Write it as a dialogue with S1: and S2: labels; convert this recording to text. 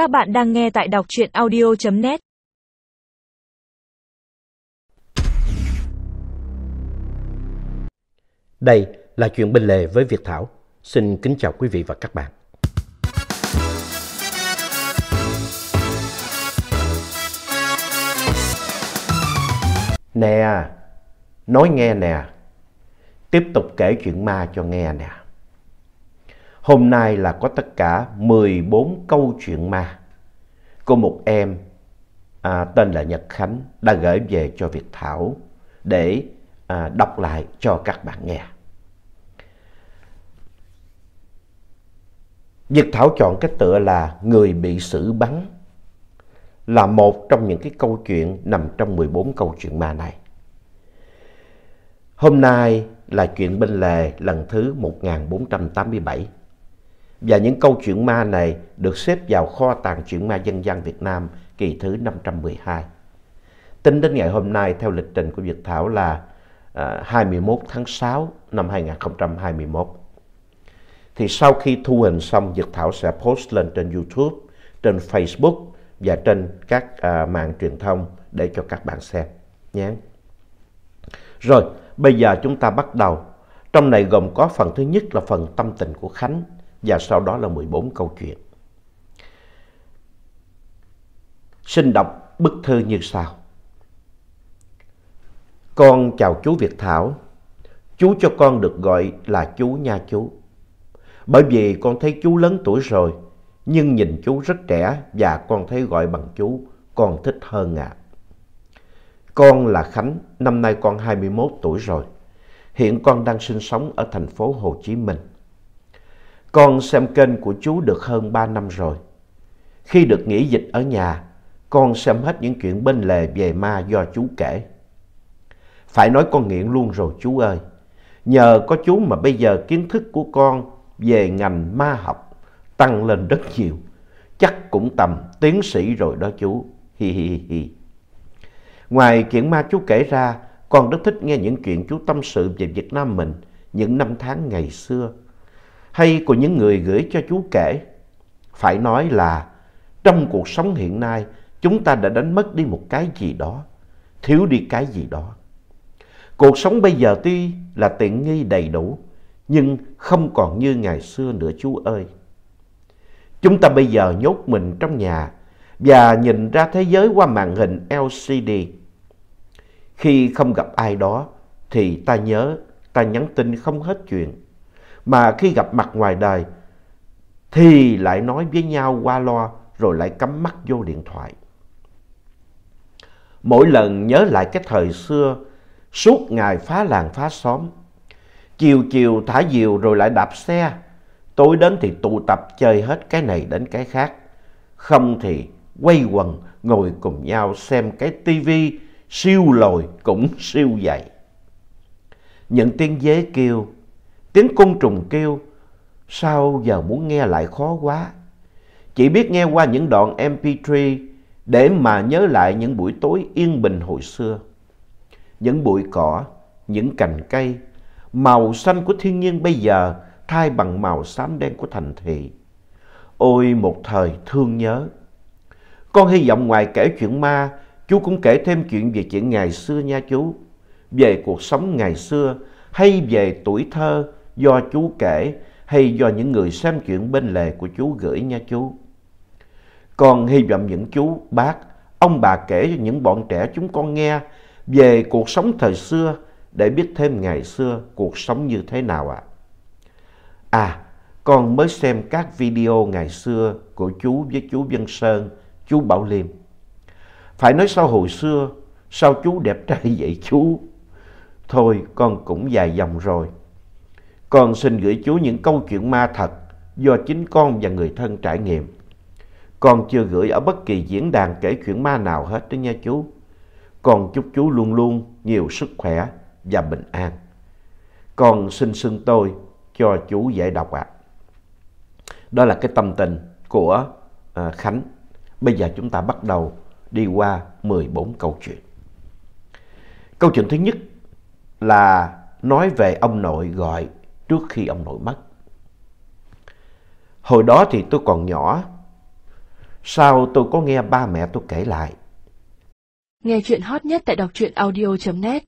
S1: Các bạn đang nghe tại đọc truyện audio.net
S2: Đây là chuyện bên lề với Việt Thảo. Xin kính chào quý vị và các bạn. Nè, nói nghe nè, tiếp tục kể chuyện ma cho nghe nè. Hôm nay là có tất cả 14 câu chuyện ma của một em à, tên là Nhật Khánh đã gửi về cho Việt Thảo để à, đọc lại cho các bạn nghe. Việt Thảo chọn cái tựa là Người bị xử bắn là một trong những cái câu chuyện nằm trong 14 câu chuyện ma này. Hôm nay là chuyện bên lề lần thứ 1487. Và những câu chuyện ma này được xếp vào kho tàng chuyện ma dân gian Việt Nam kỳ thứ 512. Tính đến ngày hôm nay theo lịch trình của Việt Thảo là à, 21 tháng 6 năm 2021. Thì sau khi thu hình xong, Việt Thảo sẽ post lên trên YouTube, trên Facebook và trên các à, mạng truyền thông để cho các bạn xem nhé. Rồi, bây giờ chúng ta bắt đầu. Trong này gồm có phần thứ nhất là phần tâm tình của Khánh và sau đó là 14 câu chuyện. Xin đọc bức thư như sau. Con chào chú Việt Thảo. Chú cho con được gọi là chú nha chú. Bởi vì con thấy chú lớn tuổi rồi, nhưng nhìn chú rất trẻ và con thấy gọi bằng chú, con thích hơn ạ. À. Con là Khánh, năm nay con 21 tuổi rồi. Hiện con đang sinh sống ở thành phố Hồ Chí Minh. Con xem kênh của chú được hơn 3 năm rồi. Khi được nghỉ dịch ở nhà, con xem hết những chuyện bên lề về ma do chú kể. Phải nói con nghiện luôn rồi chú ơi. Nhờ có chú mà bây giờ kiến thức của con về ngành ma học tăng lên rất nhiều. Chắc cũng tầm tiến sĩ rồi đó chú. Hi hi hi. Ngoài chuyện ma chú kể ra, con rất thích nghe những chuyện chú tâm sự về Việt Nam mình những năm tháng ngày xưa. Hay của những người gửi cho chú kể. Phải nói là trong cuộc sống hiện nay, chúng ta đã đánh mất đi một cái gì đó, thiếu đi cái gì đó. Cuộc sống bây giờ tuy là tiện nghi đầy đủ, nhưng không còn như ngày xưa nữa chú ơi. Chúng ta bây giờ nhốt mình trong nhà và nhìn ra thế giới qua màn hình LCD. Khi không gặp ai đó thì ta nhớ, ta nhắn tin không hết chuyện. Mà khi gặp mặt ngoài đời thì lại nói với nhau qua loa rồi lại cắm mắt vô điện thoại. Mỗi lần nhớ lại cái thời xưa, suốt ngày phá làng phá xóm, chiều chiều thả diều rồi lại đạp xe, tối đến thì tụ tập chơi hết cái này đến cái khác, không thì quay quần ngồi cùng nhau xem cái tivi siêu lồi cũng siêu dày. Những tiếng dế kêu, tiếng côn trùng kêu, sao giờ muốn nghe lại khó quá. Chỉ biết nghe qua những đoạn MP3 để mà nhớ lại những buổi tối yên bình hồi xưa. Những bụi cỏ, những cành cây, màu xanh của thiên nhiên bây giờ thay bằng màu xám đen của thành thị. Ôi một thời thương nhớ. Con hy vọng ngoài kể chuyện ma, chú cũng kể thêm chuyện về chuyện ngày xưa nha chú. Về cuộc sống ngày xưa hay về tuổi thơ do chú kể hay do những người xem chuyện bên lề của chú gửi nha chú. Con hy vọng những chú, bác, ông bà kể cho những bọn trẻ chúng con nghe về cuộc sống thời xưa để biết thêm ngày xưa cuộc sống như thế nào ạ. À? à, con mới xem các video ngày xưa của chú với chú Vân Sơn, chú Bảo Liêm. Phải nói sao hồi xưa, sao chú đẹp trai vậy chú? Thôi con cũng dài dòng rồi. Con xin gửi chú những câu chuyện ma thật do chính con và người thân trải nghiệm. Con chưa gửi ở bất kỳ diễn đàn kể chuyện ma nào hết đó nha chú. Con chúc chú luôn luôn nhiều sức khỏe và bình an. Con xin xưng tôi cho chú giải đọc ạ. À. Đó là cái tâm tình của à, Khánh. Bây giờ chúng ta bắt đầu đi qua 14 câu chuyện. Câu chuyện thứ nhất là nói về ông nội gọi trước khi ông nội mất. Hồi đó thì tôi còn nhỏ, Sau tôi có nghe ba mẹ tôi kể lại.
S3: Nghe chuyện hot nhất tại đọc truyện audio.net